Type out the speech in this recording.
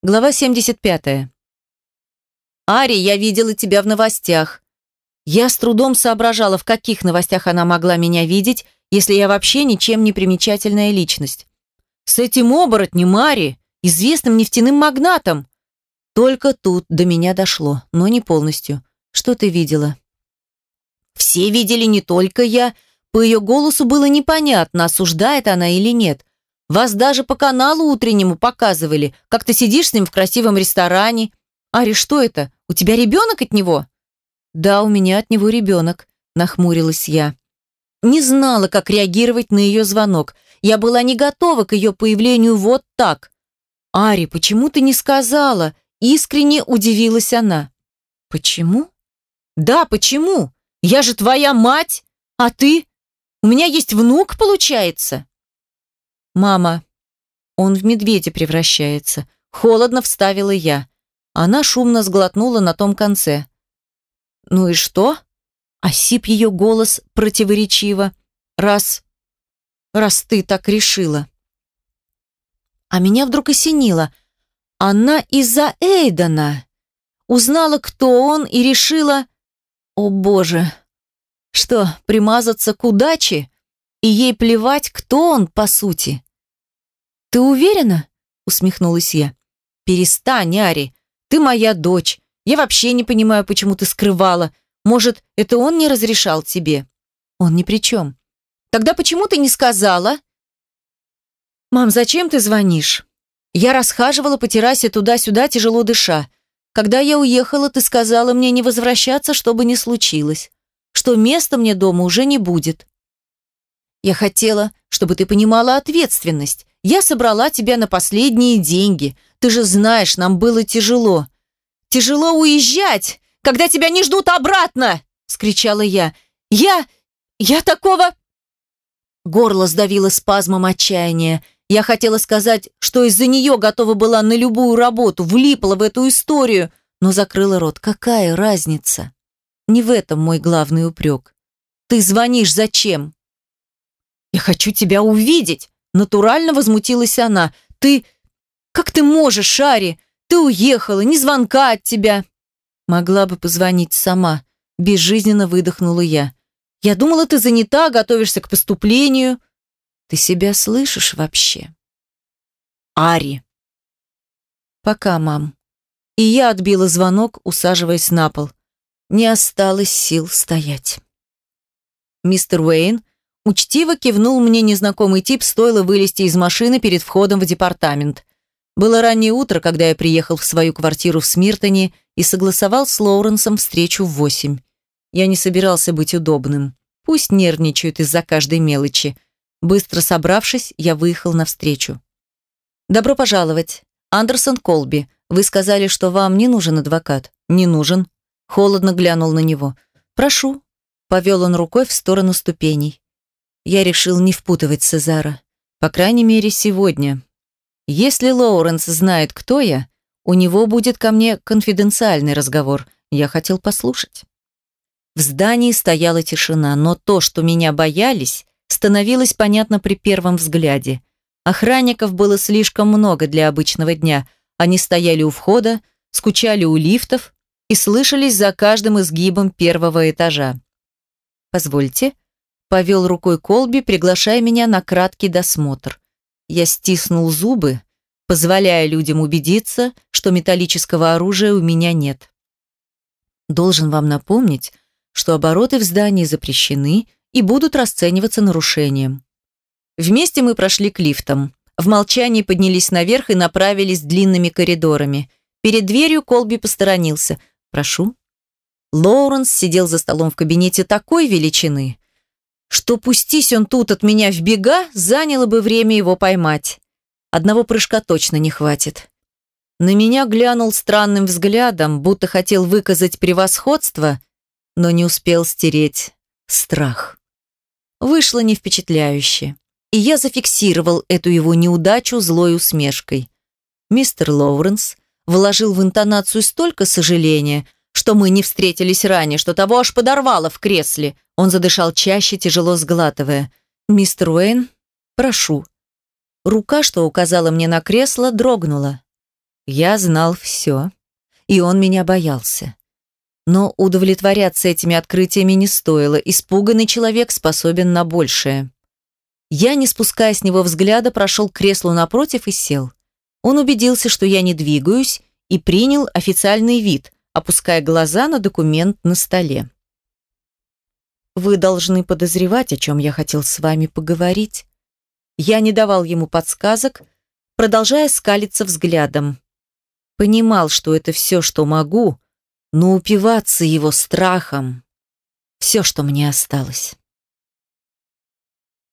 Глава 75. «Ари, я видела тебя в новостях». Я с трудом соображала, в каких новостях она могла меня видеть, если я вообще ничем не примечательная личность. С этим оборотнем Ари, известным нефтяным магнатом. Только тут до меня дошло, но не полностью. Что ты видела? Все видели, не только я. По ее голосу было непонятно, осуждает она или нет. Вас даже по каналу утреннему показывали, как ты сидишь с ним в красивом ресторане. Ари, что это? У тебя ребенок от него? Да, у меня от него ребенок, нахмурилась я. Не знала, как реагировать на ее звонок. Я была не готова к ее появлению вот так. «Ари, почему ты не сказала?» Искренне удивилась она. «Почему?» «Да, почему? Я же твоя мать, а ты? У меня есть внук, получается?» «Мама, он в медведя превращается», — холодно вставила я. Она шумно сглотнула на том конце. «Ну и что?» — осип ее голос противоречиво. «Раз... раз ты так решила». А меня вдруг осенило. Она из-за Эйдана. Узнала, кто он, и решила... О боже! Что, примазаться к удаче? И ей плевать, кто он, по сути? «Ты уверена?» — усмехнулась я. «Перестань, Ари. Ты моя дочь. Я вообще не понимаю, почему ты скрывала. Может, это он не разрешал тебе?» «Он ни при чем». «Тогда почему ты не сказала?» «Мам, зачем ты звонишь?» Я расхаживала по террасе туда-сюда, тяжело дыша. Когда я уехала, ты сказала мне не возвращаться, что бы ни случилось. Что места мне дома уже не будет. Я хотела, чтобы ты понимала ответственность. Я собрала тебя на последние деньги. Ты же знаешь, нам было тяжело. Тяжело уезжать, когда тебя не ждут обратно!» — скричала я. «Я... я такого...» Горло сдавило спазмом отчаяния. Я хотела сказать, что из-за нее готова была на любую работу, влипла в эту историю, но закрыла рот. Какая разница? Не в этом мой главный упрек. Ты звонишь зачем? Я хочу тебя увидеть, натурально возмутилась она. Ты... Как ты можешь, Шари? Ты уехала, ни звонка от тебя. Могла бы позвонить сама. Безжизненно выдохнула я. Я думала, ты занята, готовишься к поступлению. Ты себя слышишь вообще? Ари. Пока, мам. И я отбила звонок, усаживаясь на пол. Не осталось сил стоять. Мистер Уэйн учтиво кивнул мне незнакомый тип, стоило вылезти из машины перед входом в департамент. Было раннее утро, когда я приехал в свою квартиру в Смиртоне и согласовал с Лоуренсом встречу в восемь. Я не собирался быть удобным. Пусть нервничают из-за каждой мелочи. Быстро собравшись, я выехал навстречу. «Добро пожаловать. Андерсон Колби. Вы сказали, что вам не нужен адвокат». «Не нужен». Холодно глянул на него. «Прошу». Повел он рукой в сторону ступеней. Я решил не впутывать Цезара. По крайней мере, сегодня. Если Лоуренс знает, кто я, у него будет ко мне конфиденциальный разговор. Я хотел послушать. В здании стояла тишина, но то, что меня боялись, становилось понятно при первом взгляде. Охранников было слишком много для обычного дня. Они стояли у входа, скучали у лифтов и слышались за каждым изгибом первого этажа. «Позвольте», — повел рукой Колби, приглашая меня на краткий досмотр. Я стиснул зубы, позволяя людям убедиться, что металлического оружия у меня нет. Должен вам напомнить, что обороты в здании запрещены и будут расцениваться нарушением. Вместе мы прошли к лифтам. В молчании поднялись наверх и направились длинными коридорами. Перед дверью Колби посторонился. «Прошу». Лоуренс сидел за столом в кабинете такой величины, что пустись он тут от меня в бега, заняло бы время его поймать. Одного прыжка точно не хватит. На меня глянул странным взглядом, будто хотел выказать превосходство, но не успел стереть страх вышло не впечатляюще. И я зафиксировал эту его неудачу злой усмешкой. Мистер Лоуренс вложил в интонацию столько сожаления, что мы не встретились ранее, что того аж подорвало в кресле. Он задышал чаще, тяжело сглатывая. «Мистер Уэйн, прошу». Рука, что указала мне на кресло, дрогнула. Я знал все, и он меня боялся. Но удовлетворяться этими открытиями не стоило, испуганный человек способен на большее. Я, не спуская с него взгляда, прошел к креслу напротив и сел. Он убедился, что я не двигаюсь, и принял официальный вид, опуская глаза на документ на столе. «Вы должны подозревать, о чем я хотел с вами поговорить». Я не давал ему подсказок, продолжая скалиться взглядом. Понимал, что это все, что могу, но упиваться его страхом – все, что мне осталось.